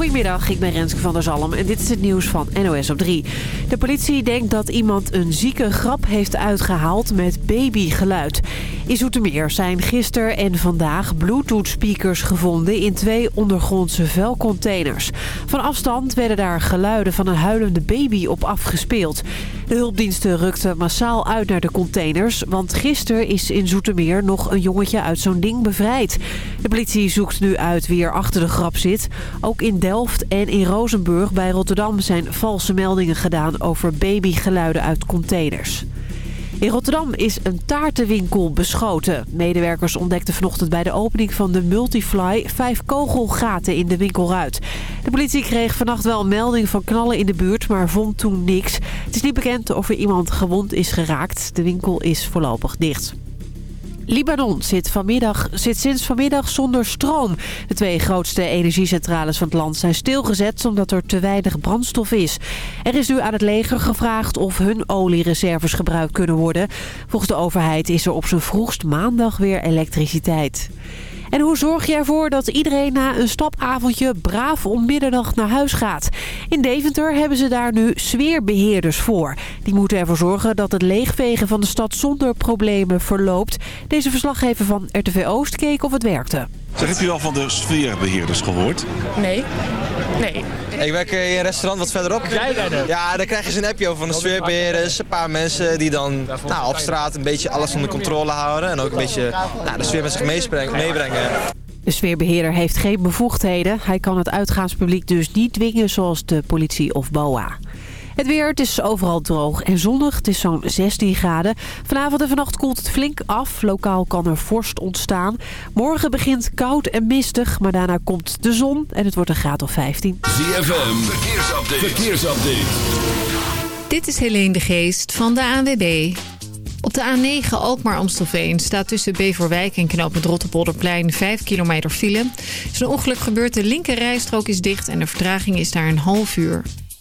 Goedemiddag, ik ben Renske van der Zalm en dit is het nieuws van NOS op 3. De politie denkt dat iemand een zieke grap heeft uitgehaald met babygeluid. In Zoetermeer zijn gisteren en vandaag bluetooth-speakers gevonden in twee ondergrondse vuilcontainers. Van afstand werden daar geluiden van een huilende baby op afgespeeld. De hulpdiensten rukten massaal uit naar de containers, want gisteren is in Zoetermeer nog een jongetje uit zo'n ding bevrijd. De politie zoekt nu uit wie er achter de grap zit. Ook in Delft en in Rozenburg bij Rotterdam zijn valse meldingen gedaan over babygeluiden uit containers. In Rotterdam is een taartenwinkel beschoten. Medewerkers ontdekten vanochtend bij de opening van de Multifly vijf kogelgaten in de winkelruit. De politie kreeg vannacht wel een melding van knallen in de buurt, maar vond toen niks. Het is niet bekend of er iemand gewond is geraakt. De winkel is voorlopig dicht. Libanon zit, vanmiddag, zit sinds vanmiddag zonder stroom. De twee grootste energiecentrales van het land zijn stilgezet omdat er te weinig brandstof is. Er is nu aan het leger gevraagd of hun oliereserves gebruikt kunnen worden. Volgens de overheid is er op zijn vroegst maandag weer elektriciteit. En hoe zorg je ervoor dat iedereen na een stapavondje braaf om middernacht naar huis gaat? In Deventer hebben ze daar nu sfeerbeheerders voor. Die moeten ervoor zorgen dat het leegvegen van de stad zonder problemen verloopt. Deze verslaggever van RTV Oost keek of het werkte. Zeg, heb je al van de sfeerbeheerders gehoord? Nee. Nee. Ik werk in een restaurant wat verderop. Er? Ja, dan krijg je zo'n appje over van de sfeerbeheerders. Een paar mensen die dan nou, op straat een beetje alles onder controle houden. En ook een beetje nou, de sfeer met zich meebrengen. De sfeerbeheerder heeft geen bevoegdheden. Hij kan het uitgaanspubliek dus niet dwingen zoals de politie of BOA. Het weer, het is overal droog en zonnig. Het is zo'n 16 graden. Vanavond en vannacht koelt het flink af. Lokaal kan er vorst ontstaan. Morgen begint koud en mistig, maar daarna komt de zon en het wordt een graad of 15. ZFM, verkeersupdate. verkeersupdate. Dit is Helene de Geest van de ANWB. Op de A9 Alkmaar-Amstelveen staat tussen Beverwijk en knooppunt Rotterpolderplein 5 kilometer file. Er is een ongeluk gebeurd, de linker rijstrook is dicht en de vertraging is daar een half uur.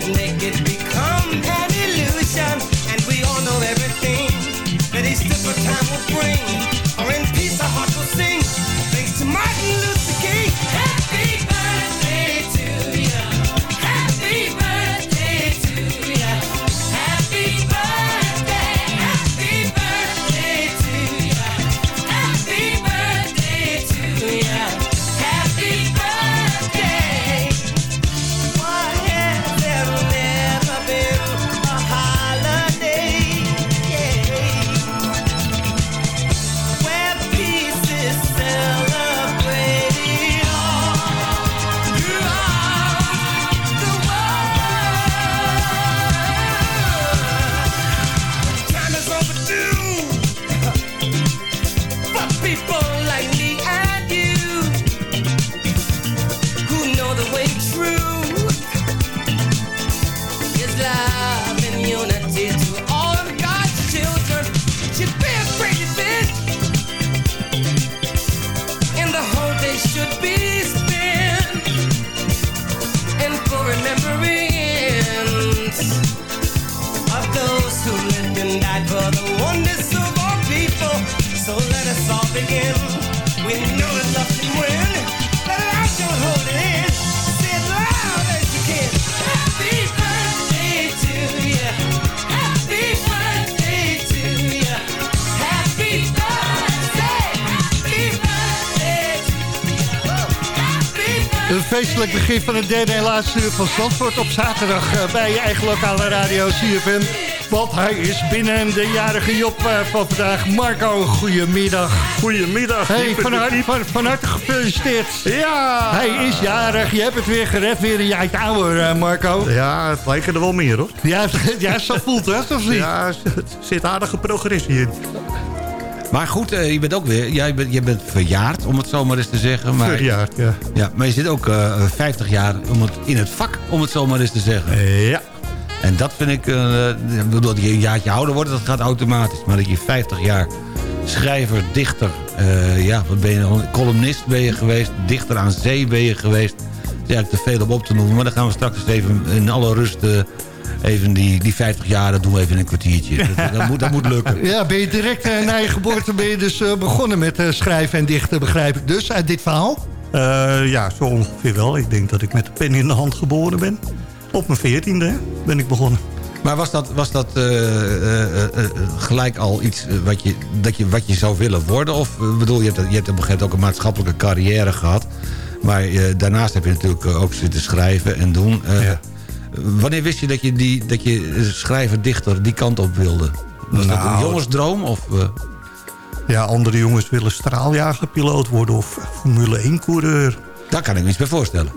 Should make van Zandvoort op zaterdag eh, bij je eigen lokale radio CFM. Want hij is binnen de jarige Job eh, van vandaag. Marco, goedemiddag. Goedemiddag. Hey, van, harte, van, van harte gefeliciteerd. Ja! Hij is jarig, je hebt het weer gered, weer een jaartje ouder, eh, Marco. Ja, het lijken er wel meer hoor. Ja, ja zo voelt het, of niet? Ja, er zit aardige progressie in. Maar goed, eh, je bent ook weer... Ja, je, bent, je bent verjaard, om het zo maar eens te zeggen. Maar, Verjaard, ja. Ja, maar je zit ook eh 50 jaar om het, in het vak, om het zo maar eens te zeggen. Ja. En dat vind ik... eh, bedoel, dat je een jaartje ouder wordt, dat gaat automatisch. Maar dat je 50 jaar schrijver, dichter... eh, ja, wat ben je? Columnist ben je geweest. Dichter aan zee ben je geweest. Het is eigenlijk te veel om op te noemen. Maar dan gaan we straks eens even in alle rust... even die, die 50 jaar, dat doen we even in een kwartiertje. Dat, dat, moet, dat moet lukken. Ja, ben je direct eh, na je geboorte ben je dus eh, begonnen met eh, schrijven en dichten, begrijp ik dus, uit dit verhaal? Eh, ja, zo ongeveer wel. Ik denk dat ik met de pen in de hand geboren ben. Op mijn veertiende ben ik begonnen. Maar was dat, was dat eh, eh, eh, eh, gelijk al iets wat je, dat je, wat je zou willen worden? Of bedoel, je hebt, je hebt op een gegeven moment ook een maatschappelijke carrière gehad. Maar eh, daarnaast heb je natuurlijk ook zitten schrijven en doen. Eh, Ja. Wanneer wist je dat je, die, dat je schrijver, dichter die kant op wilde? Was dat een Nou, jongensdroom? Of, eh, Ja, andere jongens willen straaljagerpiloot worden of Formule 1 coureur. daar kan ik me iets bij voorstellen.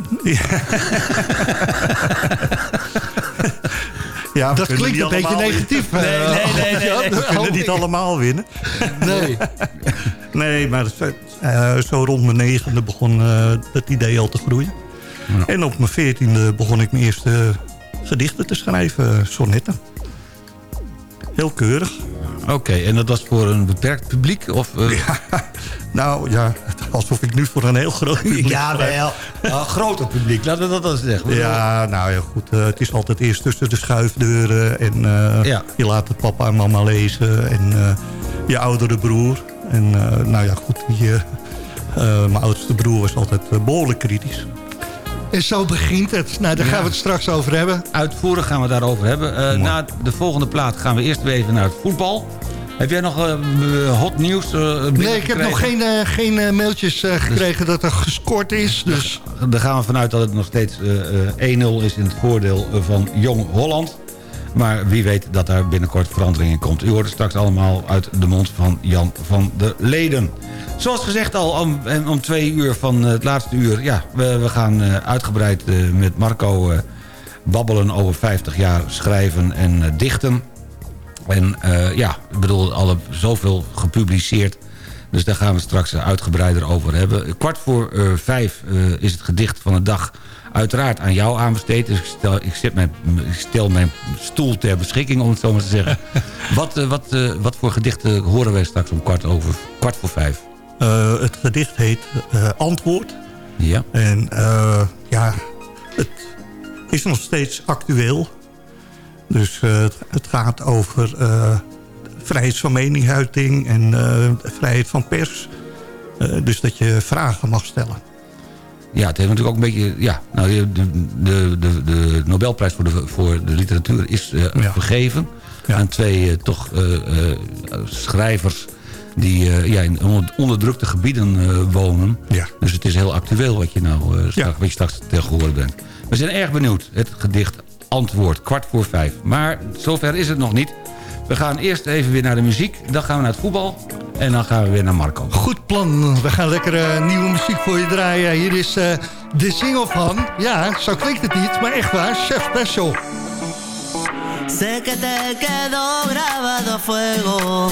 Ja, Dat klinkt een beetje negatief. eh, Nee, nee, nee, nee. We kunnen niet allemaal winnen. Nee. Nee, maar zo, eh, zo rond mijn negende begon eh het idee al te groeien. En op mijn veertiende begon ik mijn eerste gedichten te schrijven, eh, sonnetten. Heel keurig. Oké, en dat was voor een beperkt publiek? Of, eh, Nou ja, alsof ik nu voor een heel groot publiek Ja, wel. Een groter publiek, laten we dat dan zeggen. Ja, nou ja, goed. eh, het is altijd eerst tussen de schuifdeuren. En Ja. je laat het papa en mama lezen. En je oudere broer. En nou ja, goed. Die, mijn oudste broer was altijd eh, behoorlijk kritisch. En zo begint het. Nou, daar gaan we het straks over hebben. Uitvoerig gaan we het daarover hebben. Eh, na de volgende plaat gaan we eerst weer even naar het voetbal. Heb jij nog eh, hot nieuws uh, Nee, ik heb nog geen, eh, geen eh, mailtjes eh, gekregen dat er gescoord is. Dus Daar gaan we vanuit dat het nog steeds eh, eh, 1-0 is in het voordeel eh, van Jong Holland. Maar wie weet dat daar binnenkort verandering in komt. U hoort het straks allemaal uit de mond van Jan van der Leden. Zoals gezegd al om, eh, om twee uur van eh, het laatste uur... ja, we, we gaan eh, uitgebreid met Marco babbelen over 50 jaar schrijven en dichten. En ja, ik bedoel, al zoveel gepubliceerd... Dus daar gaan we straks uitgebreider over hebben. Kwart voor vijf is het gedicht van de dag uiteraard aan jou aanbesteed. Dus ik stel, ik, zet mijn, ik stel mijn stoel ter beschikking, om het zo maar te zeggen. wat, wat, wat voor gedichten horen wij straks om kwart, over, kwart voor vijf? Eh, het gedicht heet eh, Antwoord. Ja. En eh, ja, het is nog steeds actueel. Dus het, gaat over vrijheid van meningsuiting en vrijheid van pers. Dus dat je vragen mag stellen. Ja, het heeft natuurlijk ook een beetje... Ja, nou, de, de, de, de Nobelprijs voor de, voor de literatuur is eh, vergeven. Aan twee toch schrijvers die eh, ja, in onder- onderdrukte gebieden eh, wonen. Ja. Dus het is heel actueel wat je, nou, eh, straks, wat je straks tegen horen bent. We zijn erg benieuwd. Het gedicht Antwoord, kwart voor vijf. Maar zover is het nog niet. We gaan eerst even weer naar de muziek. Dan gaan we naar het voetbal. En dan gaan we weer naar Marco. Goed plan. We gaan lekker eh, nieuwe muziek voor je draaien. Hier is eh, de single van, ja, zo klinkt het niet, maar echt waar, Chef Special. Sé que te quedó grabado a fuego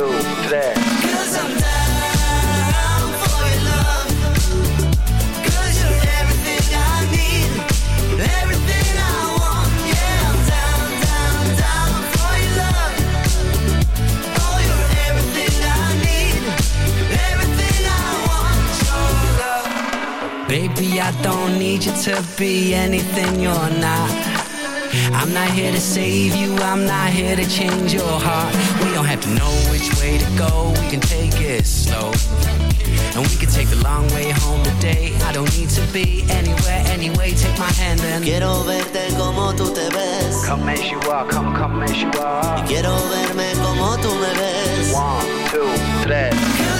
Two, three. Oh. Baby, I don't need you to be anything you're not. I'm not here to save you, I'm not here to change your heart. We don't have to know which way to go, we can take it slow. And we can take the long way home today. I don't need to be anywhere anyway. Take my hand and Quiero verte como tú te ves. Come as you are, come, come as you are. Y quiero verme como tú me ves. One, two, three.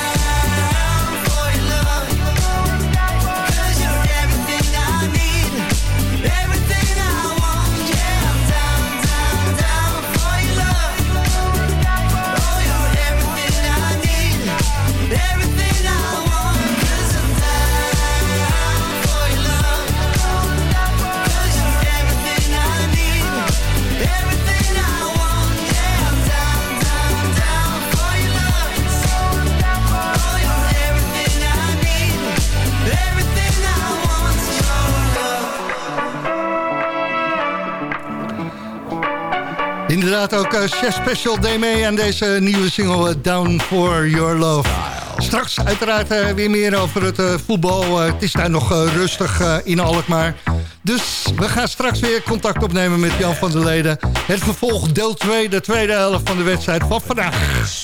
Inderdaad ook uh, Chef Special deed mee aan deze nieuwe single eh, Down for Your Love. Straks uiteraard eh, weer meer over het eh, voetbal. Eh, het is daar nog eh, rustig eh, in Alkmaar. Dus we gaan straks weer contact opnemen met Jan van der Leden. Het vervolg deel 2, de tweede helft van de wedstrijd van vandaag.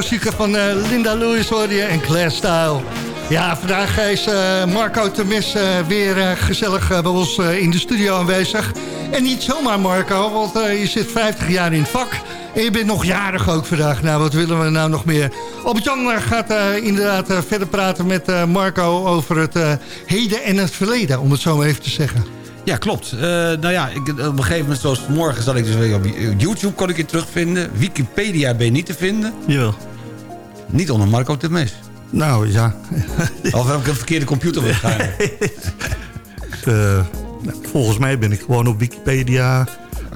Disco-klassieker van eh, Linda Lewis hoor je en Claire Style. Ja, vandaag is eh, Marco Temes eh weer gezellig bij ons eh, in de studio aanwezig. En niet zomaar Marco, want je zit 50 jaar in het vak. En je bent nog jarig ook vandaag. Nou, wat willen we nou nog meer? Albert-Jan gaat eh, inderdaad verder praten met eh, Marco over het eh, heden en het verleden, om het zo maar even te zeggen. Ja, klopt. Eh, nou ja, ik, op een gegeven moment, zoals vanmorgen... zat ik dus weer op YouTube, kon ik je terugvinden. Wikipedia ben je niet te vinden. Jawel. Niet onder Marco Temes. Nou, ja. Of heb ik een verkeerde computer waarschijnlijk? Nou, volgens mij ben ik gewoon op Wikipedia.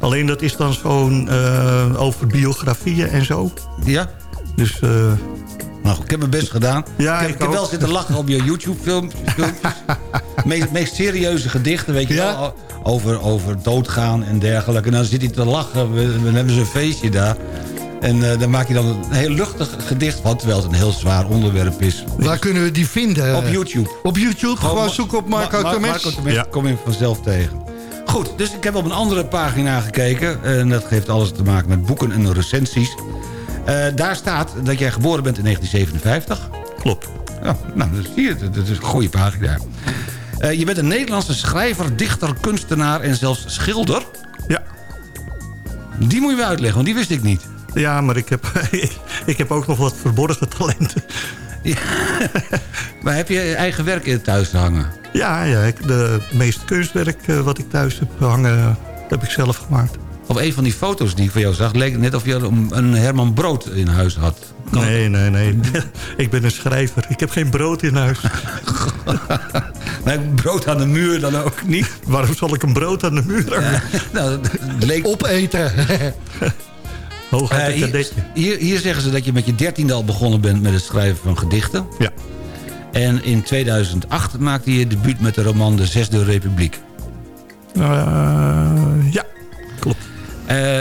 Alleen dat is dan zo'n eh, over biografieën en zo. Ja? Dus... eh, Nou, ik heb mijn best gedaan. Ja, ik heb, ik ik heb ook. wel zitten lachen op je YouTube-filmpjes. meest, meest serieuze gedichten, weet je wel. Over, over doodgaan en dergelijke. En dan zit hij te lachen. We, we hebben zo'n feestje daar. En eh, dan maak je dan een heel luchtig gedicht van... terwijl het een heel zwaar onderwerp is. Waar kunnen we die vinden? Op YouTube. Op YouTube, gewoon zoeken op Marco Ma- Temes. Marco Temes kom je vanzelf tegen. Goed, dus ik heb op een andere pagina gekeken. En dat heeft alles te maken met boeken en recensies. Eh, daar staat dat jij geboren bent in 1957. Klopt. Ja, nou, dat zie je. Dat is een goede pagina. Eh, je bent een Nederlandse schrijver, dichter, kunstenaar en zelfs schilder. Ja. Die moet je me uitleggen, want die wist ik niet. Ja, maar ik heb, ik heb ook nog wat verborgen talenten. Maar heb je eigen werk in thuis hangen? Ja, ja ik, de meeste kunstwerk eh, wat ik thuis heb hangen, heb ik zelf gemaakt. Op een van die foto's die ik van jou zag... leek het net of je een een Herman Brood in huis had. Nee, nee, nee. ik ben een schrijver. Ik heb geen brood in huis. maar brood aan de muur dan ook niet? Waarom zal ik een brood aan de muur hangen? nou, dat leek... Opeten. Hooguit Eh, een hier, kadetje. hier, hier zeggen ze dat je met je dertiende al begonnen bent met het schrijven van gedichten. Ja. En in 2008 maakte je debuut met de roman De Zesde Republiek. Eh, ja, klopt. Eh,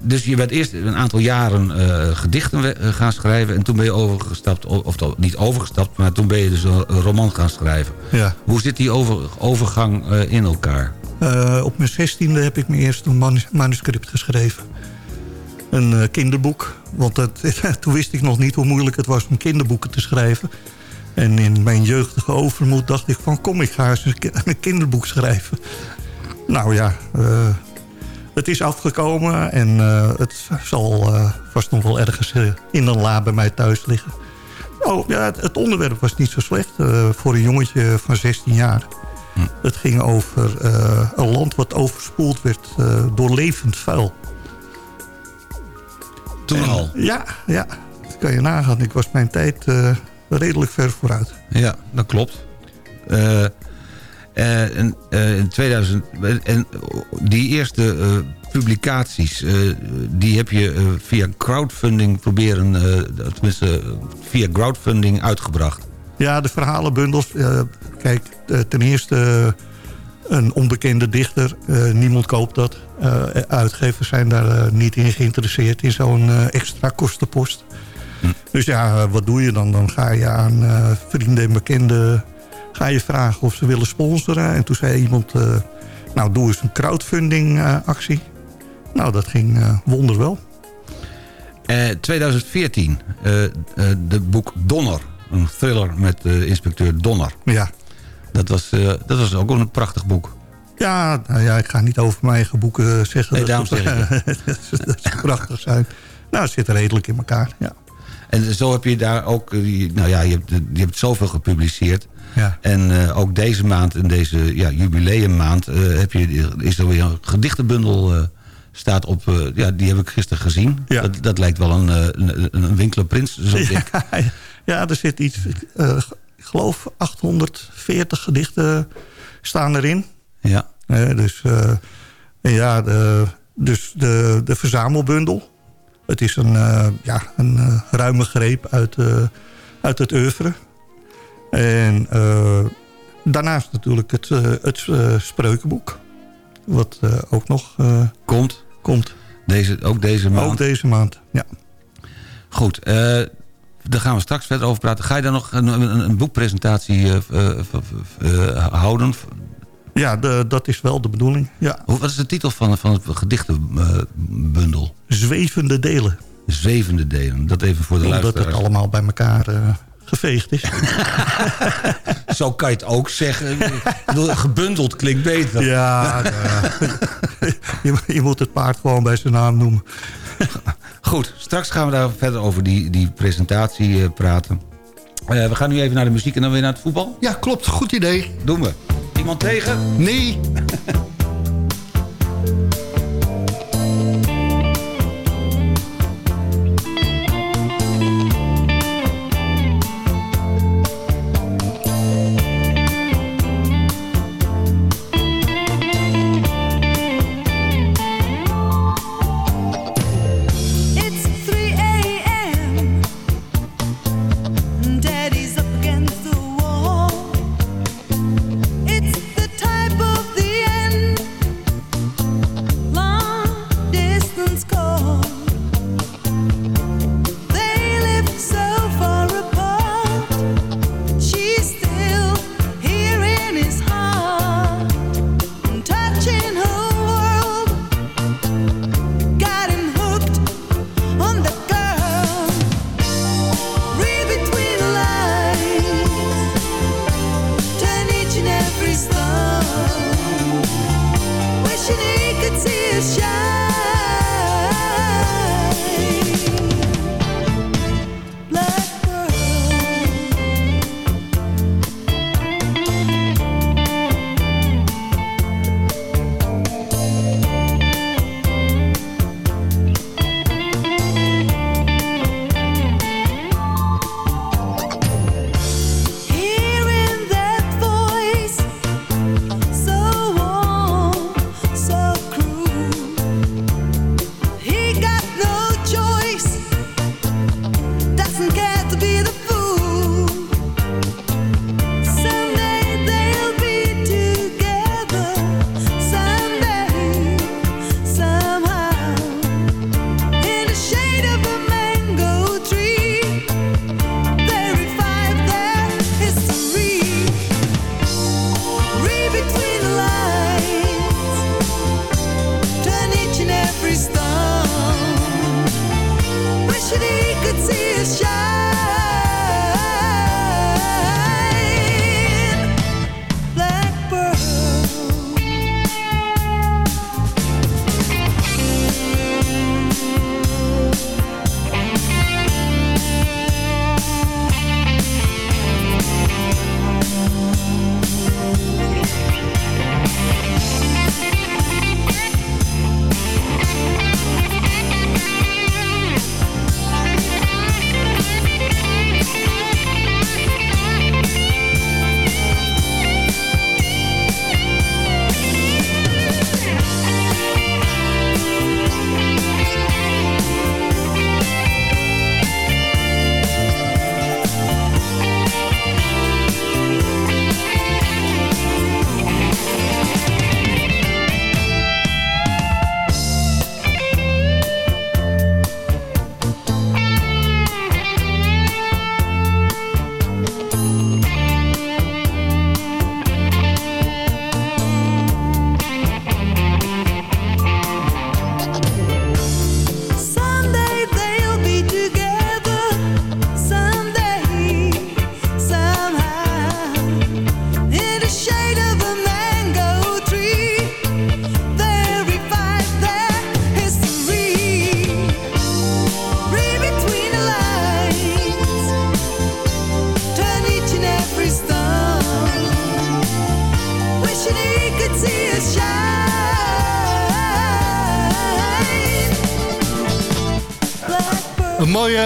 dus je bent eerst een aantal jaren gedichten gaan schrijven... en toen ben je overgestapt, of niet overgestapt... maar toen ben je dus een, roman gaan schrijven. Ja. Hoe zit die over, overgang in elkaar? Op mijn zestiende heb ik mijn eerste manus- manuscript geschreven. Een eh, kinderboek. Want dat, toen wist ik nog niet hoe moeilijk het was om kinderboeken te schrijven. En in mijn jeugdige overmoed dacht ik van... kom, ik ga eens een ki- een kinderboek schrijven. Nou ja, eh, het is afgekomen. En eh, het zal vast nog wel ergens in een la bij mij thuis liggen. Oh ja, het, het onderwerp was niet zo slecht voor een jongetje van 16 jaar. Het ging over een land wat overspoeld werd door levend vuil. Toen al? Ja, ja, dat kan je nagaan. Ik was mijn tijd eh, redelijk ver vooruit. Ja, dat klopt. Eh, eh, en, in 2000... En die eerste publicaties... die heb je via crowdfunding proberen... tenminste, via crowdfunding uitgebracht. Ja, de verhalenbundels. kijk, ten eerste een onbekende dichter. niemand koopt dat. Eh, uitgevers zijn daar eh, niet in geïnteresseerd in zo'n eh, extra kostenpost. Dus ja, wat doe je dan? Dan ga je aan vrienden en bekenden ga je vragen of ze willen sponsoren. En toen zei iemand, nou doe eens een crowdfunding actie. Nou, dat ging eh, wonderwel. Eh 2014, eh, eh, de boek Donner. Een thriller met inspecteur Donner. Ja. Dat was, dat was ook een prachtig boek. Ja, nou ja, ik ga niet over mijn eigen boeken zeggen Nee, dat, ze, dat ze- prachtig zijn. Nou, het zit redelijk in elkaar, ja. En zo heb je daar ook... eh, Nou ja, je hebt, je hebt zoveel gepubliceerd. Ja. En eh, ook deze maand, in deze ja, jubileummaand... eh, heb je, is er weer een gedichtenbundel... eh, staat op... eh, ja, die heb ik gisteren gezien. Dat, dat lijkt wel een, eh, een, een Winkler Prins, zo dik. Ja, ja, er zit iets, eh, ik geloof 840 gedichten staan erin. Ja. Dus eh, ja, de, dus de, de verzamelbundel. Het is een, eh, ja, een eh, ruime greep uit, uit het oeuvre. En daarnaast natuurlijk het, het spreukenboek. Wat ook nog Komt. komt. Deze, ook deze maand. Ook deze maand, ja. Goed, eh, daar gaan we straks verder over praten. Ga je dan nog een, een, een boekpresentatie eh, houden? Ja, de, dat is wel de bedoeling, ja. Hoe- Wat is de titel van, van het gedichtenbundel? Zwevende delen. zevende delen. Dat even voor de Omdat luisteraars. het allemaal bij elkaar eh, geveegd is. Zo kan je het ook zeggen. Gebundeld klinkt beter. Ja, je, je moet het paard gewoon bij zijn naam noemen. Goed, straks gaan we daar verder over die, die presentatie eh, praten. Eh, we gaan nu even naar de muziek en dan weer naar het voetbal. Ja, klopt. Goed idee. Doen we. Iemand tegen? Nee.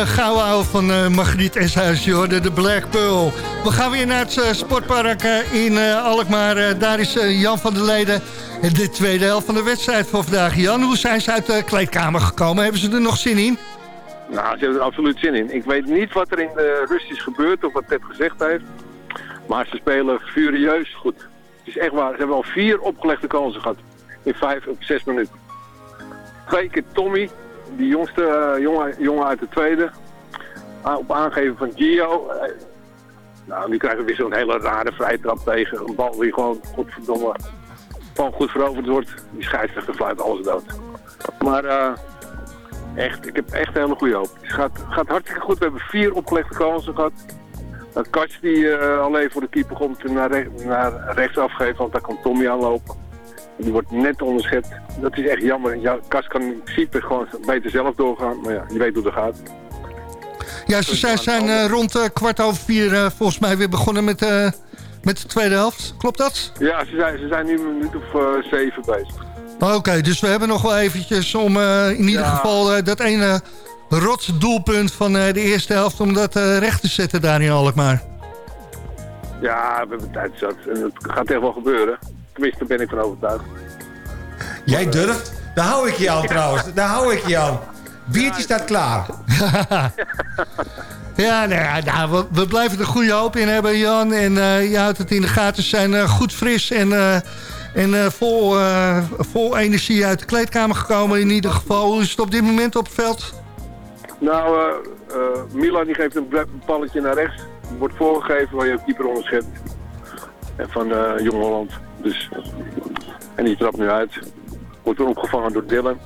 Gouden ouwe van eh, Margriet hoorde de Black Pearl. We gaan weer naar het eh, sportpark eh, in eh, Alkmaar. Eh, daar is eh, Jan van der Leden. En de tweede helft van de wedstrijd van vandaag. Jan, hoe zijn ze uit de kleedkamer gekomen? Hebben ze er nog zin in? Nou, ze hebben er absoluut zin in. Ik weet niet wat er in de rust is gebeurd of wat Ted gezegd heeft. Maar ze spelen furieus goed. Het is echt waar. Ze hebben al vier opgelegde kansen gehad. In vijf of zes minuten. Twee keer Tommy, die jongste eh, jongen, jongen uit de tweede. Ah, op aangeven van Gio. Eh, nou, nu krijgen we weer zo'n hele rare vrijtrap tegen. Een bal die gewoon, godverdomme, gewoon goed veroverd wordt. Die scheidsrechter fluit alles dood. Maar eh, Echt, ik heb echt een hele goede hoop. Het gaat, gaat hartstikke goed. We hebben vier opgelegde kansen gehad. Dat Kats die alleen voor de keeper komt naar, naar rechts afgeven, want daar kan Tommy aanlopen. Die wordt net onderschat. Dat is echt jammer. Ja, Kats kan in principe gewoon beter zelf doorgaan, maar ja, je weet hoe dat gaat. Ja, ze zijn, zijn eh, rond eh, kwart over vier eh, volgens mij weer begonnen met, met de tweede helft. Klopt dat? Ja, ze zijn, ze zijn nu een minuut of zeven bezig. Oké, dus we hebben nog wel eventjes om in ieder Ja. geval dat ene rotsdoelpunt van eh, de eerste helft... om dat recht te zetten in Alkmaar. Ja, we hebben tijd zat. En het gaat echt wel gebeuren. Tenminste, daar ben ik van overtuigd. Jij durft? Daar hou ik je aan trouwens. Daar hou ik je aan. Biertje staat klaar. Ja, nou ja nou, we, we blijven er goede hoop in hebben, Jan. En eh, je houdt het in de gaten. Ze zijn eh, goed fris en, eh, en eh, vol, eh, vol energie uit de kleedkamer gekomen in ieder geval. Hoe is het op dit moment op het veld? Nou, eh, eh, Milan die geeft een balletje naar rechts. Wordt voorgegeven waar je keeper onderschept. En van eh, Jong Holland. Dus, en die trapt nu uit. Wordt weer opgevangen door Dylan.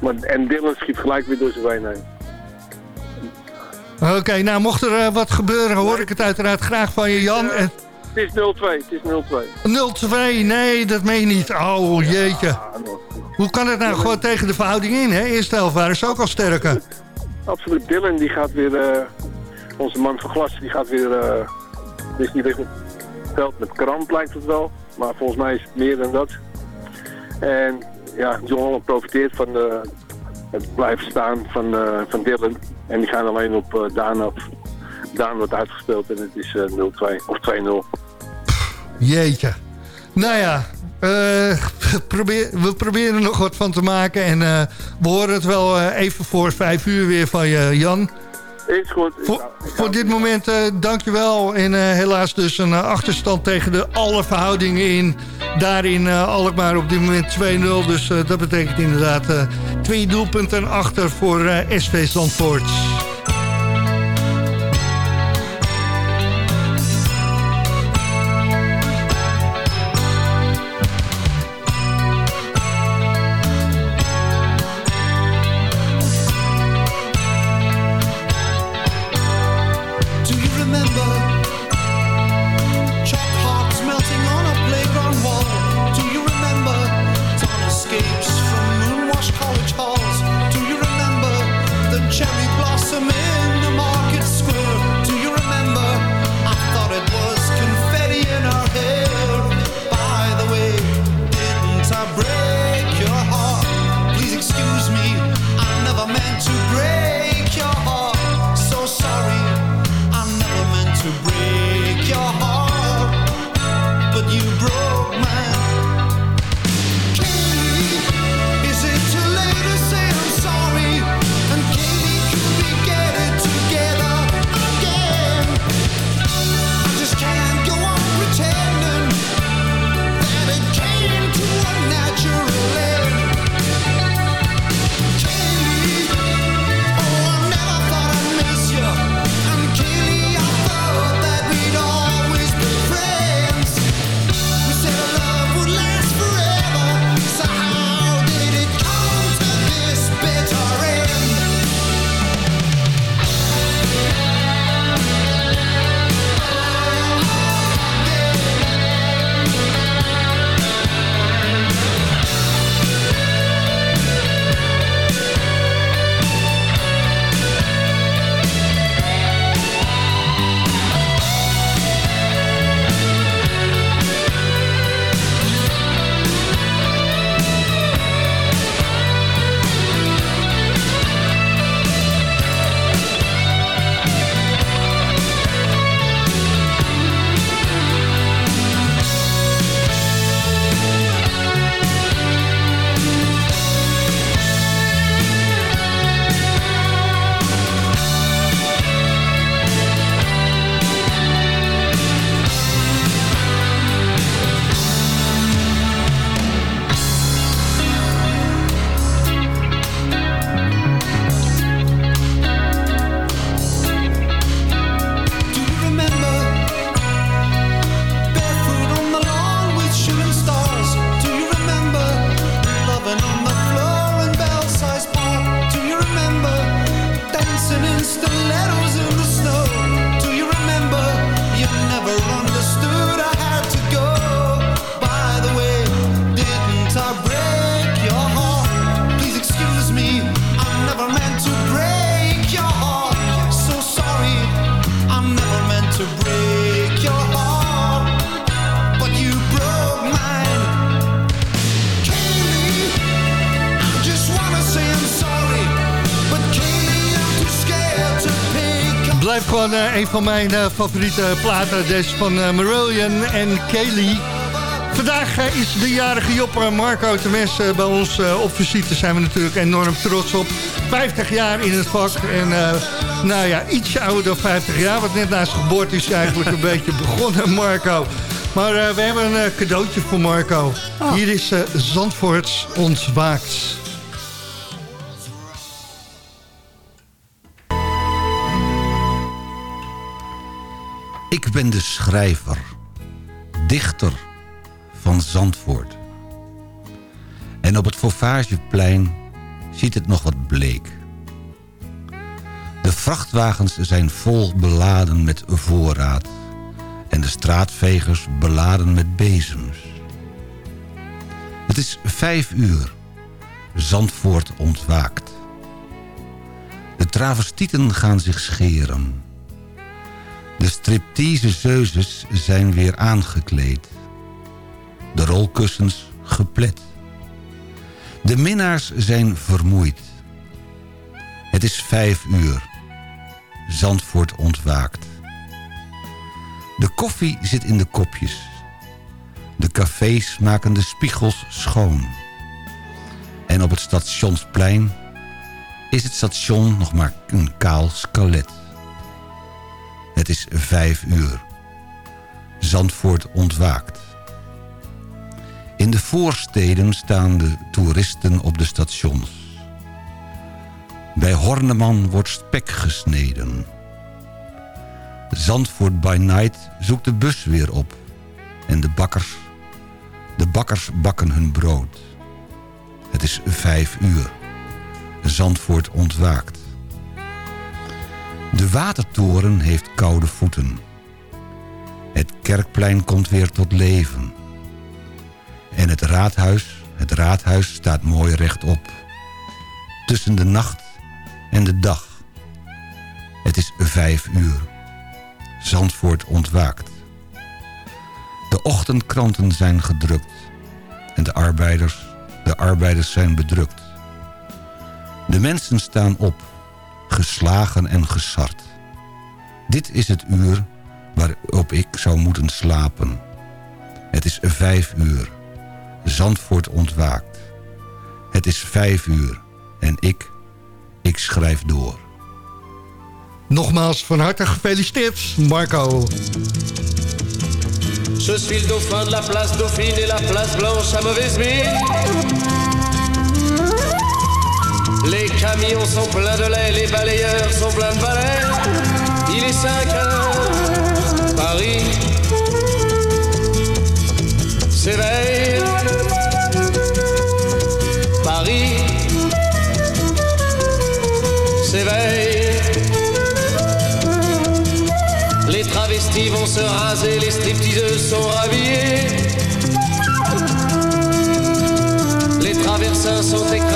Maar, en Dylan schiet gelijk weer door zijn been heen. Oké, nou mocht er eh, wat gebeuren, hoor ik het uiteraard graag van je, Jan. En Het is 0-2, het is 0-2. 0-2, nee, dat meen je niet. Oh, jeetje. Hoe kan het nou gewoon tegen de verhouding in, hè? Eerste helft waren ze ook al sterker. Absoluut. Dylan die gaat weer, eh, onze man van glas, die gaat weer, eh die is niet echt op met kramp lijkt het wel. Maar volgens mij is het meer dan dat. En ja, John profiteert van de, het blijven staan van, eh, van Dylan. En die gaan alleen op eh, Daan af. Daan wordt uitgespeeld en het is eh, 0-2 of 2-0. Jeetje. Nou ja, eh, probeer, we proberen er nog wat van te maken. En eh, we horen het wel eh, even voor vijf uur weer van je, Jan. Is goed. Voor, voor dit moment, eh dankjewel. En eh, helaas dus een eh, achterstand tegen de alle verhoudingen in. Daarin Alkmaar op dit moment 2-0. Dus dat betekent inderdaad twee doelpunten achter voor SV Zandvoort. Een van mijn eh, favoriete platen. Deze van eh, Marillion en Kaylee. Vandaag eh, is de jarige Job eh, Marco Temes bij ons op visite. Daar zijn we natuurlijk enorm trots op. 50 jaar in het vak. En nou ja, ietsje ouder dan 50 jaar. Wat net na zijn geboorte is eigenlijk een beetje begonnen, Marco. Maar we hebben een cadeautje voor Marco. Hier is Zandvoorts ontwaakt. Ik ben de schrijver, dichter van Zandvoort. En op het Fauvageplein ziet het nog wat bleek. De vrachtwagens zijn vol beladen met voorraad... en de straatvegers beladen met bezems. Het is vijf uur. Zandvoort ontwaakt. De travestieten gaan zich scheren... De striptease zeuzes zijn weer aangekleed. De rolkussens geplet. De minnaars zijn vermoeid. Het is vijf uur. Zandvoort ontwaakt. De koffie zit in de kopjes. De cafés maken de spiegels schoon. En op het stationsplein is het station nog maar een kaal skelet. Het is vijf uur. Zandvoort ontwaakt. In de voorsteden staan de toeristen op de stations. Bij Horneman wordt spek gesneden. Zandvoort by night zoekt de bus weer op. En de bakkers, de bakkers bakken hun brood. Het is vijf uur. Zandvoort ontwaakt. De watertoren heeft koude voeten. Het kerkplein komt weer tot leven. En het raadhuis, het raadhuis staat mooi rechtop. Tussen de nacht en de dag. Het is vijf uur. Zandvoort ontwaakt. De ochtendkranten zijn gedrukt. En de arbeiders, de arbeiders zijn bedrukt. De mensen staan op geslagen en gesard. Dit is het uur waarop ik zou moeten slapen. Het is vijf uur. Zandvoort ontwaakt. Het is vijf uur. En ik, ik schrijf door. Nogmaals van harte gefeliciteerd, Marco. Je suis le dauphin de la place Dauphine et la place Blanche à mauvaise mine. Les camions sont pleins de lait, les balayeurs sont pleins de balais. Il est 5 heures, Paris s'éveille. Paris s'éveille. Les travestis vont se raser, les stripteaseuses sont rhabillées. Les traversins sont écrasés,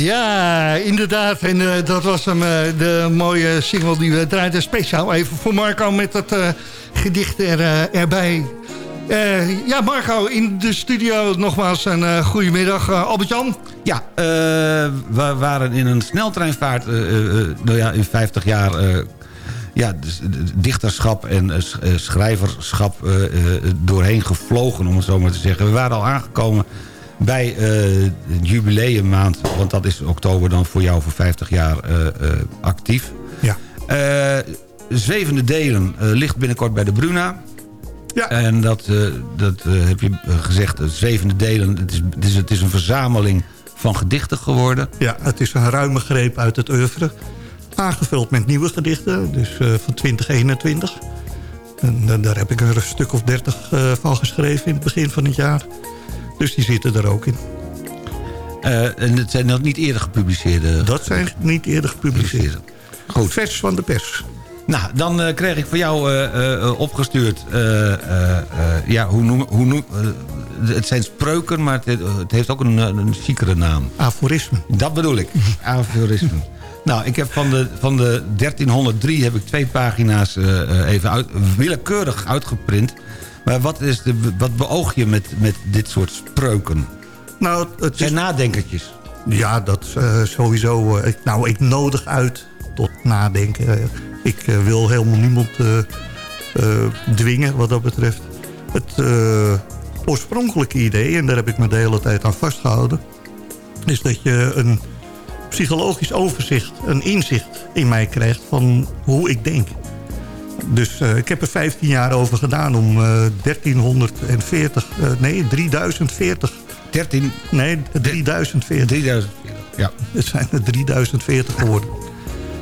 Ja, inderdaad. En eh, dat was hem, eh, de mooie single die we draaiden. Speciaal even voor Marco met dat eh, gedicht er, erbij. Ja, Marco, in de studio nogmaals een goedemiddag. Albert-Jan? Ja, we waren in een sneltreinvaart, nou ja, in 50 jaar... ja, dus, dichterschap en sch- schrijverschap doorheen gevlogen, om het zo maar te zeggen. We waren al aangekomen bij eh, het jubileummaand, want dat is oktober dan voor jou voor 50 jaar eh, eh, actief. Ja. Eh, Zwevende Delen eh, ligt binnenkort bij de Bruna. Ja. En dat, eh, dat eh, heb je eh, gezegd, eh, Zwevende Delen, het is, het, is, het is een verzameling van gedichten geworden. Ja, het is een ruime greep uit het oeuvre. Aangevuld met nieuwe gedichten, dus eh, van 2021. En eh, daar heb ik er een stuk of dertig eh, van geschreven in het begin van het jaar. Dus die zitten er ook in. Eh, en het zijn nog niet eerder gepubliceerde... Dat zijn niet eerder gepubliceerd. Goed. Vers van de pers. Nou, dan eh, kreeg ik voor jou eh, opgestuurd... ja, hoe noem... Hoe noem het zijn spreuken, maar het, het heeft ook een, een ziekere naam. Aforisme. Dat bedoel ik. Aforisme. nou, ik heb van de, van de 1303 heb ik twee pagina's even uit, willekeurig uitgeprint. Maar wat, is de, wat beoog je met, met dit soort spreuken? Nou, het zijn nadenkertjes. Ja, dat eh, sowieso. eh, nou, ik nodig uit tot nadenken. Eh, ik wil helemaal niemand dwingen wat dat betreft. Het oorspronkelijke idee, en daar heb ik me de hele tijd aan vastgehouden... is dat je een psychologisch overzicht, een inzicht in mij krijgt van hoe ik denk. Dus eh, ik heb er 15 jaar over gedaan om eh 1340, eh, nee 3040. 13? Nee, 3040. 3040, ja. Het zijn er 3040 geworden.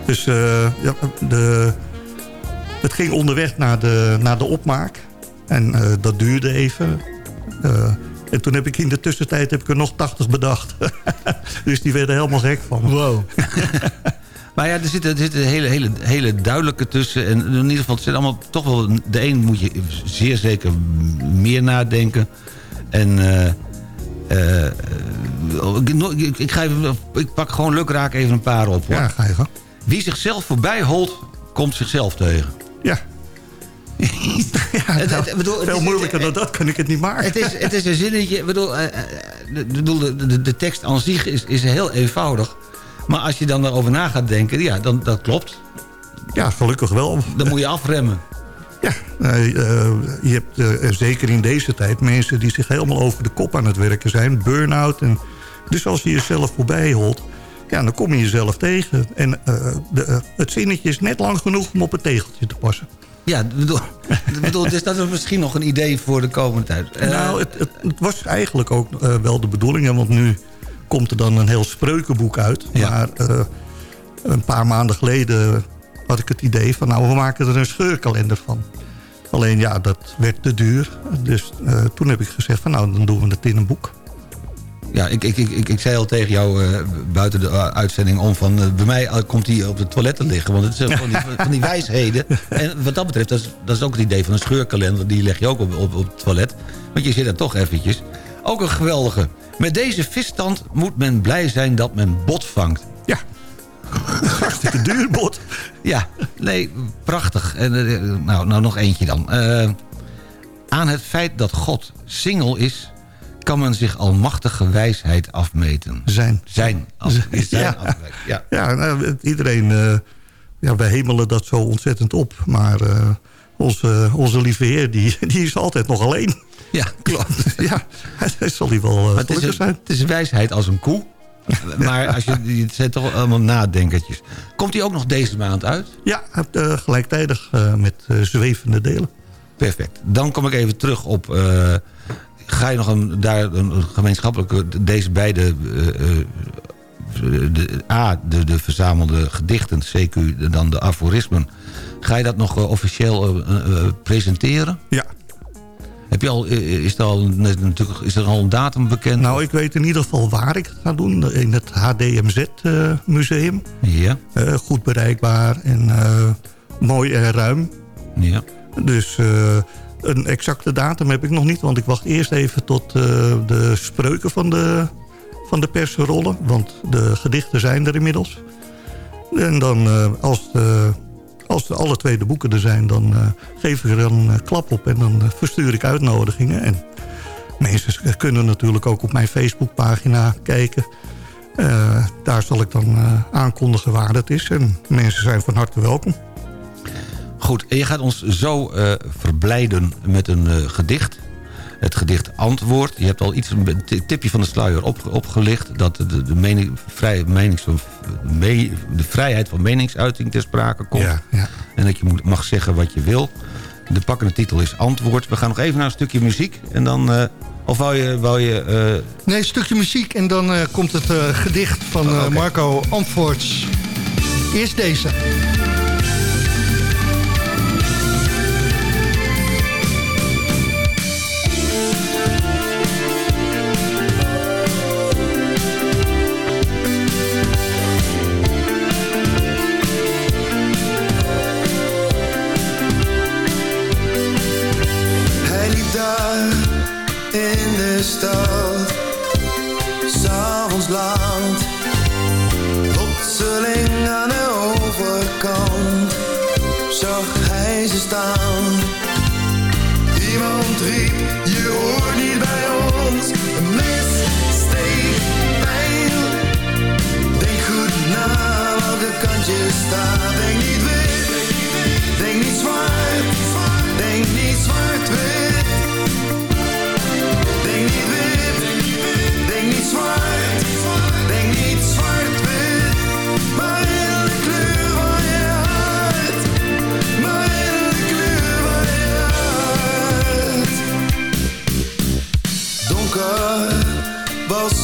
Dus eh, ja, de, het ging onderweg naar de, naar de opmaak. En eh, dat duurde even. Eh, en toen heb ik in de tussentijd heb ik er nog 80 bedacht. dus die werden helemaal gek van. Wow. Maar ja, er zitten, er zitten hele, hele, hele duidelijke tussen. En in ieder geval, het zijn allemaal toch wel... De een moet je zeer zeker meer nadenken. En... eh, eh, eh, ik, ga even, ik pak gewoon lukraak even een paar op. Hoor. Ja, ga je gang. Wie zichzelf voorbij holt, komt zichzelf tegen. Ja. Het- het- bedoel, het Veel moeilijker dan dat kan ik het niet maken. Het is, het is een zinnetje. Ik bedoel, eh, de, de, de, de tekst aan zich is, is heel eenvoudig. Maar als je dan erover na gaat denken, ja, dan, dat klopt. Ja, gelukkig wel. Dan moet je afremmen. Ja, eh, je hebt eh, zeker in deze tijd mensen die zich helemaal over de kop aan het werken zijn. Burn-out. En, dus als je jezelf voorbij holt, ja, dan kom je jezelf tegen. En eh, de, het zinnetje is net lang genoeg om op het tegeltje te passen. Ja, bedoel, bedoel, dus dat is misschien nog een idee voor de komende tijd. Nou, het, het, het was eigenlijk ook wel de bedoeling. Want nu komt er dan een heel spreukenboek uit. Maar eh, een paar maanden geleden had ik het idee van... nou, we maken er een scheurkalender van. Alleen ja, dat werd te duur. Dus eh, toen heb ik gezegd van nou, dan doen we het in een boek. Ja, ik, ik, ik, ik, ik zei al tegen jou eh, buiten de uitzending om van... bij mij komt hij op de toilet te liggen. Want het zijn van die, van die wijsheden. En wat dat betreft, dat is, dat is ook het idee van een scheurkalender. Die leg je ook op, op, op het toilet. Want je zit er toch eventjes. Ook een geweldige. Met deze visstand moet men blij zijn dat men bot vangt. Ja, hartstikke duur bot. Ja, nee, prachtig. En, uh, nou, nou, nog eentje dan. Uh, aan het feit dat God single is kan men zich almachtige wijsheid afmeten. Zijn. Zijn. Af, zijn ja. ja. ja nou, iedereen uh, ja, wij hemelen dat zo ontzettend op. Maar eh, onze, onze lieve heer, die, die is altijd nog alleen. Ja, klopt. ja, zal hij wel Maar het, is zijn. het is wijsheid als een koe. Maar als je, het zijn toch allemaal nadenkertjes. Komt hij ook nog deze maand uit? Ja, uh, gelijktijdig uh, met uh, zwevende delen. Perfect. Dan kom ik even terug op... Ga je nog een, daar een gemeenschappelijke... Deze beide... De, A, de, de verzamelde gedichten, CQ, dan de aforismen. Ga je dat nog officieel presenteren? Ja, heb je al, is, er al, natuurlijk, is er al een datum bekend? Nou, ik weet in ieder geval waar ik het ga doen. In het HDMZ-museum. ja. Uh, goed bereikbaar en uh, mooi en ruim. Ja. Dus uh, een exacte datum heb ik nog niet. Want ik wacht eerst even tot de spreuken van de, van de pers rollen. Want de gedichten zijn er inmiddels. En dan als de als alle twee de boeken er zijn, dan uh, geef ik er een klap op en dan uh, verstuur ik uitnodigingen. En mensen kunnen natuurlijk ook op mijn Facebookpagina kijken. daar zal ik dan aankondigen waar het is. En mensen zijn van harte welkom. Goed, en je gaat ons zo verblijden met een gedicht het gedicht Antwoord. Je hebt al iets, een tipje van de sluier op, opgelicht... dat de, de, mening, vrij, menings, me, de vrijheid van meningsuiting ter sprake komt. Ja, ja. En dat je mag zeggen wat je wil. De pakkende titel is Antwoord. We gaan nog even naar een stukje muziek. En dan... Uh, of wou je... Wou je uh... Nee, een stukje muziek. En dan uh, komt het gedicht van oh, okay. Marco Antwoords. Eerst deze. Stad,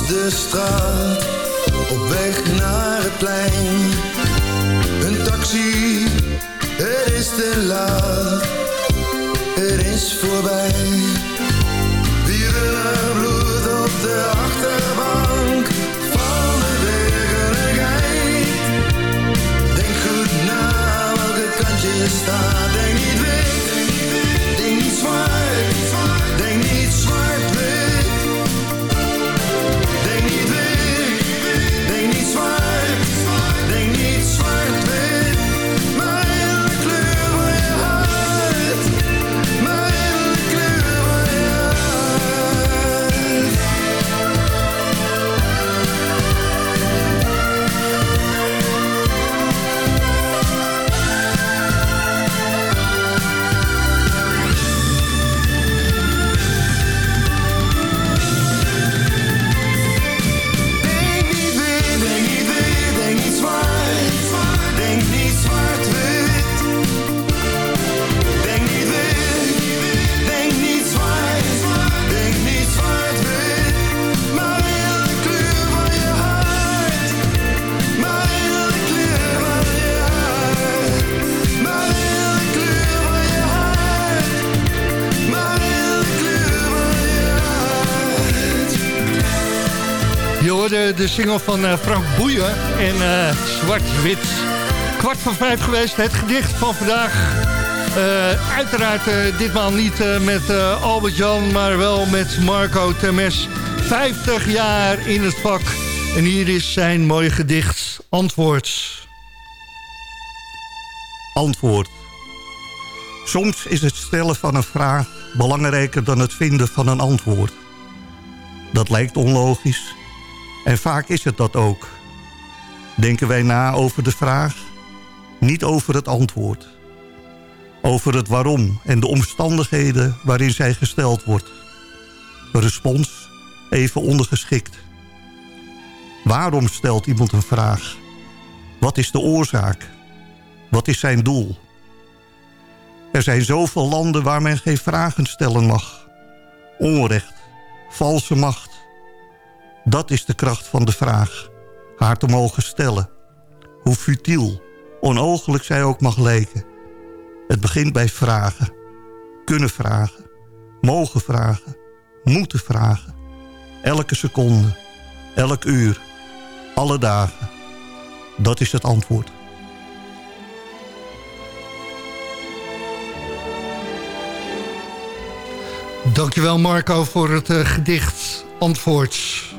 de straat, de single van uh, Frank Boeien en uh, Zwart-Wit. Kwart van vijf geweest, het gedicht van vandaag. Uh, uiteraard ditmaal niet met Albert-Jan, maar wel met Marco Temes. 50 jaar in het vak. En hier is zijn mooie gedicht, Antwoord. Antwoord. Soms is het stellen van een vraag belangrijker dan het vinden van een antwoord. Dat lijkt onlogisch. En vaak is het dat ook. Denken wij na over de vraag? Niet over het antwoord. Over het waarom en de omstandigheden waarin zij gesteld wordt. Respons even ondergeschikt. Waarom stelt iemand een vraag? Wat is de oorzaak? Wat is zijn doel? Er zijn zoveel landen waar men geen vragen stellen mag. Onrecht, valse macht. Dat is de kracht van de vraag. Haar te mogen stellen. Hoe futiel, onogelijk zij ook mag lijken. Het begint bij vragen. Kunnen vragen. Mogen vragen. Moeten vragen. Elke seconde. Elk uur. Alle dagen. Dat is het antwoord. Dankjewel Marco voor het uh, gedicht Antwoord.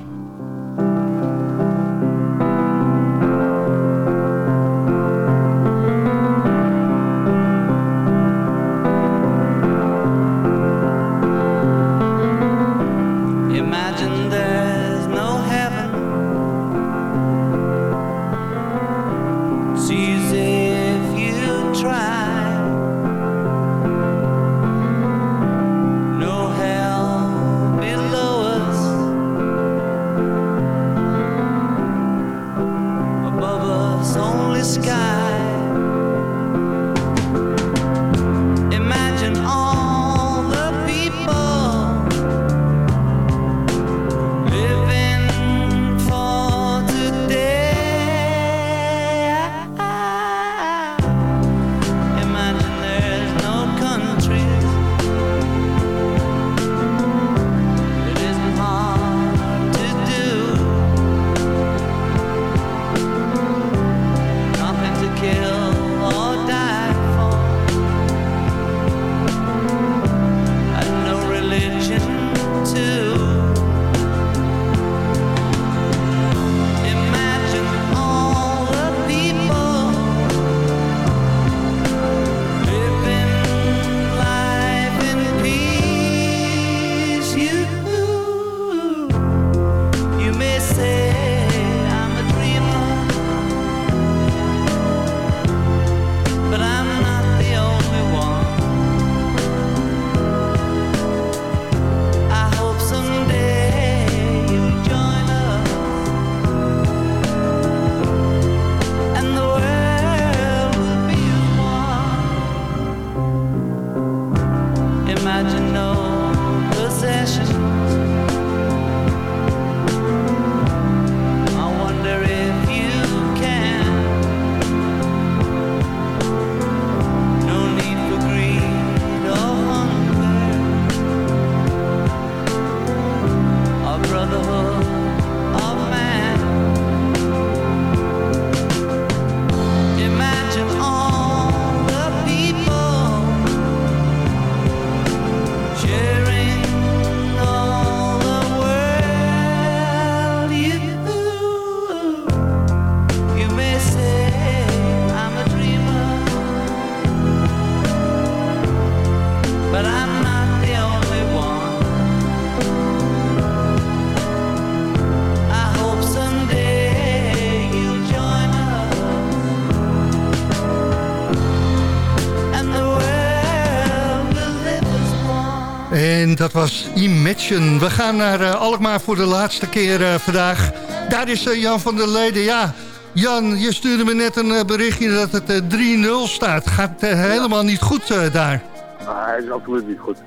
Imagine. We gaan naar eh, Alkmaar voor de laatste keer eh, vandaag. Daar is eh, Jan van der Leden. Ja, Jan, je stuurde me net een berichtje dat het eh, 3-0 staat. Gaat eh, helemaal niet goed daar. Ah, hij is absoluut niet goed.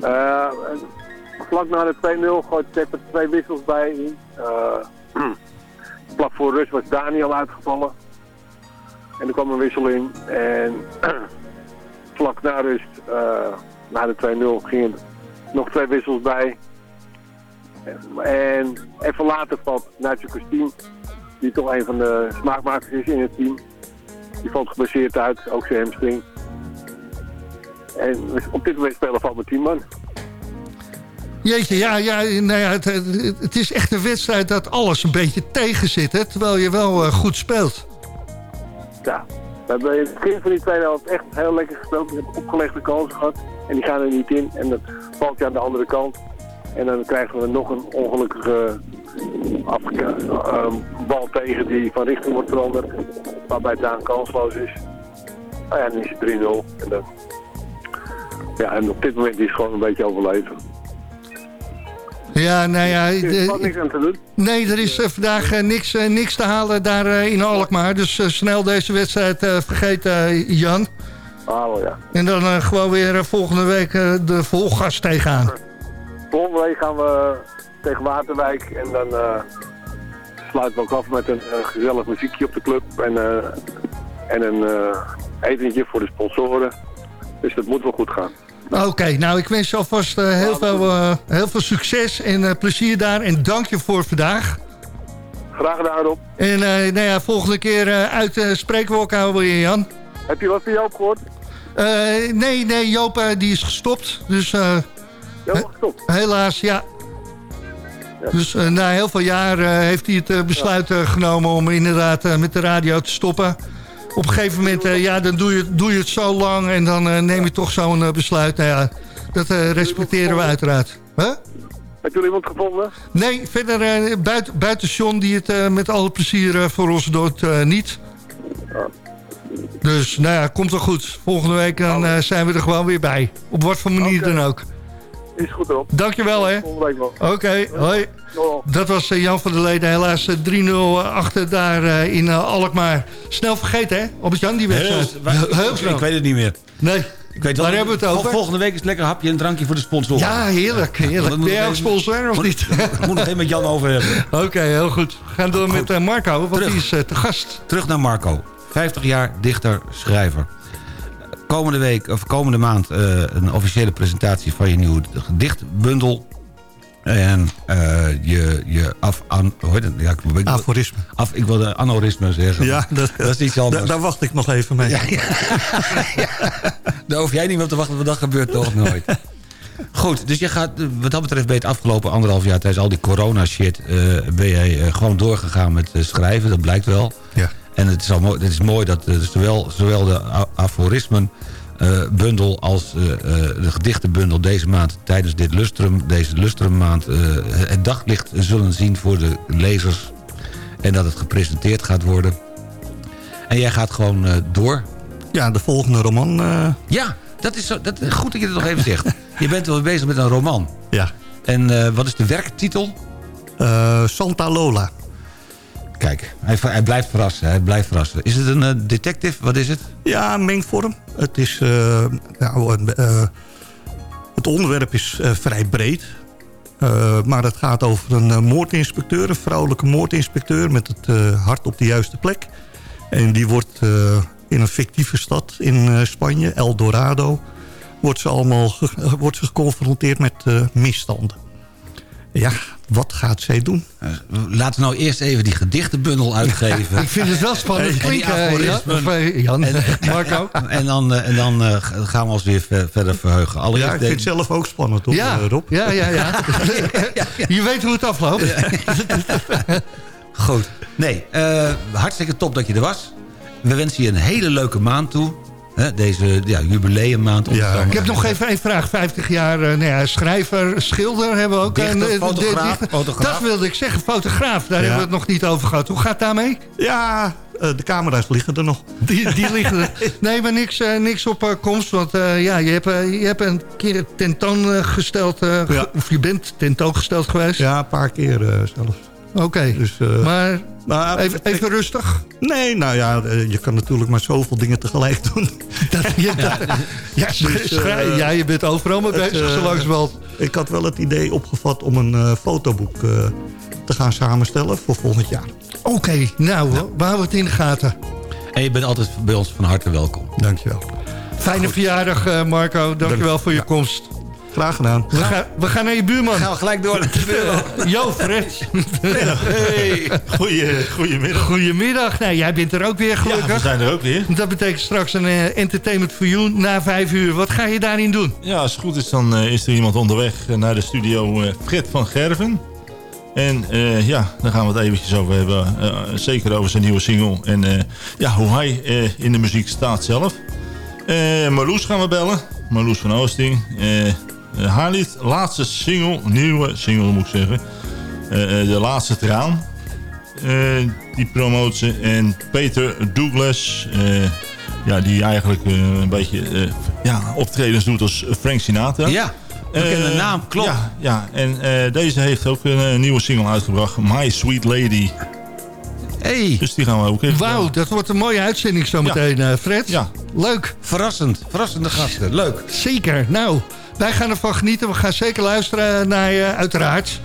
En vlak na de 2-0 gooit Tep er twee wissels bij in. Eh, vlak voor rust was Daniel uitgevallen. En er kwam een wissel in. En vlak na rust, eh, na de 2-0, gingen er nog twee wissels bij. En even later valt Nacho Christine, die toch een van de smaakmakers is in het team. Die valt geblesseerd uit, ook zijn hamstring. En op dit moment spelen we al met 10 man. Jeetje, ja, ja, nou ja het, het- het is echt een wedstrijd dat alles een beetje tegen zit. Hè, terwijl je wel eh, goed speelt. Ja, we hebben in het begin van die tweede helft echt heel lekker gespeeld. We hebben opgelegde kansen gehad en die gaan er niet in. En dan valt je aan de andere kant. En dan krijgen we nog een ongelukkige afge- ehm, bal tegen die van richting wordt veranderd. Waarbij Daan kansloos is. Nou ja, dan is het 3-0. En, dan- ja, en op dit moment is het gewoon een beetje overleven. Ja, nou ja... Er is de- niks aan te doen. Nee, er is eh, vandaag eh, niks, eh, niks te halen daar eh, in Alkmaar. Dus eh, snel deze wedstrijd eh, vergeten, eh, Jan. Ah, wel ja. En dan eh, gewoon weer eh, volgende week eh, de volgas tegenaan. Volgende week gaan we tegen Waterwijk en dan sluiten we ook af met een gezellig muziekje op de club en, en een etentje voor de sponsoren. Dus dat moet wel goed gaan. Oké, nou ik wens je alvast heel, veel, heel veel succes en plezier daar. En dank je voor vandaag. Graag gedaan Rob. En nou ja, volgende keer uit spreken we elkaar weer, Jan. Heb je wat van Joop gehoord? Eh, nee, nee, Joop eh, die is gestopt. Dus Joop gestopt? helaas, ja. Dus na heel veel jaar eh, heeft hij het besluit genomen om inderdaad met de radio te stoppen. Op een gegeven moment, ja, dan doe je, doe je het zo lang en dan neem je toch zo'n besluit. Nou ja, dat respecteren we uiteraard. Huh? Heb je iemand gevonden? Nee, verder buiten, buiten John die het met alle plezier voor ons doet, niet. Dus nou ja, komt wel goed. Volgende week dan, eh, zijn we er gewoon weer bij. Op wat voor manier dan ook. Is goed erop. Dankjewel hè. Volgende week wel. Oké, hoi. Dat was eh, Jan van der Leden. Helaas eh, 3-0 achter daar eh, in eh, Alkmaar. Snel vergeten hè, op het Jan die wedstrijd. Ik weet het niet meer. Nee. Ik weet Waar hebben we het over? Volgende week is het lekker hapje en drankje voor de sponsor. Ja, heerlijk. heerlijk. Ben jij ook sponsor of niet? Ik moet het even met Jan over hebben. Oké, heel goed. We gaan door met eh, Marco, want Terug. die is eh, te gast. Terug naar Marco. 50 jaar dichter, schrijver. Komende week, of komende maand, eh, een officiële presentatie van je nieuwe gedichtbundel. En eh, je, je af, an, hoe heet het? Ja, ik, ik, Aforisme. Af, ik wilde anorisme zeggen. Ja, dat, dat is iets anders. Daar, wacht ik nog even mee. Daar hoef jij niet meer op te wachten, want dat gebeurt toch nooit. Goed, dus je gaat, wat dat betreft ben je het afgelopen anderhalf jaar... tijdens al die corona-shit, eh, ben jij gewoon doorgegaan met schrijven. Dat blijkt wel. Ja. En het is, al mooi, het is mooi dat eh, zowel, zowel de aforismen... eh, bundel als eh, de gedichtenbundel deze maand tijdens dit lustrum, deze lustrummaand het daglicht zullen zien voor de lezers. En dat het gepresenteerd gaat worden. En jij gaat gewoon door. Ja, de volgende roman. Ja, dat is zo, dat, goed dat je dat nog even zegt. Je bent wel bezig met een roman. Ja. En wat is de werktitel? Santa Lola. Kijk, hij, hij blijft verrassen. Hij blijft verrassen. Is het een eh, detective? Wat is het? Ja, een mengvorm. Het, is, eh, nou, eh, het onderwerp is vrij breed. Maar het gaat over een moordinspecteur, een vrouwelijke moordinspecteur... met het hart op de juiste plek. En die wordt in een fictieve stad in Spanje, El Dorado... wordt ze, allemaal wordt ze geconfronteerd met misstanden. Ja, wat gaat zij doen? Laten we nou eerst even die gedichtenbundel uitgeven. Ik vind het wel spannend En klinken, eh, Jan. Of, eh, Jan. Marco. En dan, eh, en dan eh, gaan we ons weer ver- verder verheugen. Ja, ik vind het zelf ook spannend, hoor, Ja, eh, Rob. ja, ja, ja. Je weet hoe het afloopt. Goed. Nee, eh, hartstikke top dat je er was. We wensen je een hele leuke maand toe. Hè, deze ja, jubileummaand. maar Ik heb nog even een vraag. 50 jaar eh, nou ja, schrijver, schilder hebben we ook. Dichter, En, eh, de- fotograaf, dichter- fotograaf. Dat wilde ik zeggen, fotograaf. Daar Ja. hebben we het nog niet over gehad. Hoe gaat daarmee? Ja, eh, de camera's liggen er nog. Die, die liggen er. Nee, maar niks, eh, niks op komst. Want eh, ja, je hebt, je hebt een keer tentoongesteld... eh, ge- Of je bent tentoongesteld geweest. Ja, een paar keer eh, zelfs. Oké, Dus, eh, maar maar even, even rustig. Nee, nou ja, eh, je kan natuurlijk maar zoveel dingen tegelijk doen. Dat, ja, ja, Dus, eh, ja, je bent overal mee bezig, zo langzamerhand. Ik had wel het idee opgevat om een eh, fotoboek eh, te gaan samenstellen voor volgend jaar. Oké, nou, we houden het in de gaten. En je bent altijd bij ons van harte welkom. Dankjewel. Fijne verjaardag, eh, Marco. Dankjewel Dank- voor je ja. komst. Graag gedaan. We, gaan, we gaan naar je buurman. Gaan we gelijk door naar de. Jo, Fred. Hey, goeie, goedemiddag. Goedemiddag. Nou, jij bent er ook weer Ja, gelukkig. we zijn er ook weer. Dat betekent straks een eh, entertainment for you na vijf uur. Wat ga je daarin doen? Ja, als het goed is, dan eh, is er iemand onderweg eh, naar de studio eh, Fred van Gerven. En eh, ja, daar gaan we het eventjes over hebben. eh, zeker over zijn nieuwe single. En eh, ja, hoe hij eh, in de muziek staat zelf. Eh Marloes gaan we bellen. Marloes van Oosting. Eh, haar lied, laatste single, nieuwe single moet ik zeggen. Uh, de laatste traan. die promoot ze. En Peter Douglas, ja, die eigenlijk een beetje ja, optredens doet als Frank Sinatra. Ja, bekende naam, klopt. Ja, ja. en deze heeft ook een nieuwe single uitgebracht. My Sweet Lady. Hey. Dus die gaan we ook even... Wauw, dat wordt een mooie uitzending zometeen, ja. Fred. Ja. Leuk. Verrassend. Verrassende gasten. Leuk. Zeker. Nou, wij gaan ervan genieten. We gaan zeker luisteren naar je, uiteraard.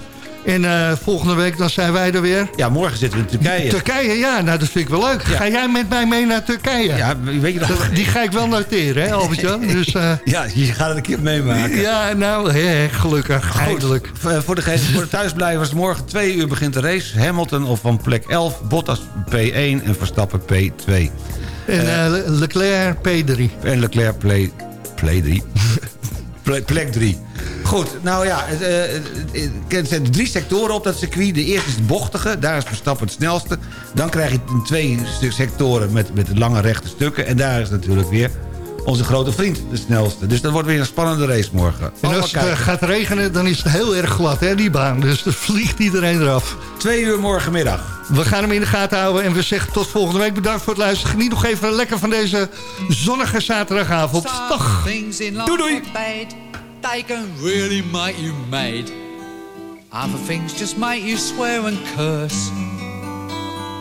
En uh, volgende week dan zijn wij er weer. Ja, morgen zitten we in Turkije. Turkije, ja. Nou, dat vind ik wel leuk. Ja. Ga jij met mij mee naar Turkije? Ja, weet je dat? Die ga ik wel noteren, hè, Albert-Jan? Dus, uh... Ja, je gaat het een keer meemaken. Ja, nou, he, gelukkig. Goed. Eindelijk. Voor de, voor de thuisblijvers, morgen twee uur begint de race. Hamilton of van plek 11, Bottas P1 en Verstappen P2. En uh, Leclerc P3. En Leclerc play, play 3. plek 3. Goed, nou ja, er zijn drie sectoren op dat circuit. De eerste is het bochtige, daar is Verstappen het snelste. Dan krijg je twee sectoren met, met lange rechte stukken. En daar is natuurlijk weer onze grote vriend de snelste. Dus dat wordt weer een spannende race morgen. En als het gaat regenen, dan is het heel erg glad, hè, die baan. Dus dan vliegt iedereen eraf. Twee uur morgenmiddag. We gaan hem in de gaten houden en we zeggen tot volgende week. Bedankt voor het luisteren. Geniet nog even lekker van deze zonnige zaterdagavond. Dag. Doei doei. They can really make you mad. Other things just make you swear and curse.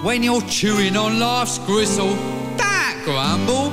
When you're chewing on life's gristle, don't grumble,